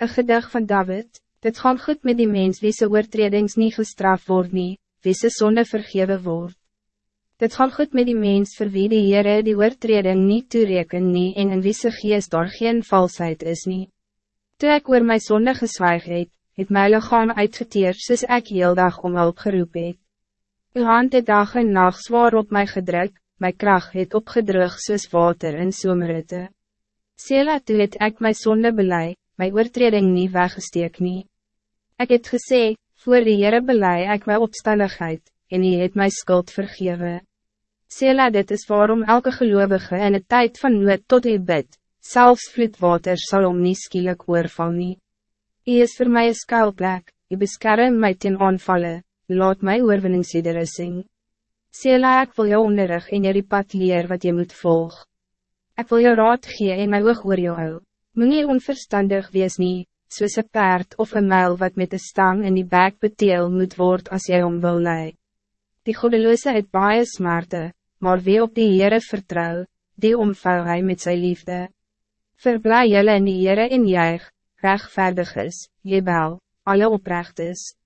Een gedig van David, dit gaan goed met die mens wie zijn oortredings niet gestraft wordt nie, wie zijn zonde vergeven wordt. Dit gaan goed met die mens vir wie die Heere die oortreding niet toereken nie en in wie sy geest daar geen valsheid is nie. Toe ek oor my sonde geswaig het, het my lichaam uitgeteer soos ek heel dag om hulp geroep het. Uw hand het dag en nacht zwaar op mij gedrukt, mijn kracht het opgedrug soos water in somerite. Sela toe het ek my sonde belei, my oortreding nie weggesteek nie. Ek het gesê, voor die Heere belei ek my opstandigheid, en hy het my skuld vergewe. Sela dit is waarom elke gelovige in een tijd van nood tot hy bid, selfs vloedwater sal om nie skielik oorval nie. Hy is voor mij een skuilplek, hy beskerm my ten aanvallen laat my oorwinningsliedere sing. Sela ek wil jou onderrig en jy die pad leer wat je moet volg. Ik wil jou raad gee en my oog oor jou hou. Moet nie onverstandig wees nie, soos een paard of een muil wat met een stang in die bek beteel moet word als jy om wil lei. Die godeloze het baie smarte, maar wie op die Heere vertrouw, die omvou hy met zijn liefde. Verblij jylle in die Heere en juig, rechtvaardig is, jebel, alle oprecht is.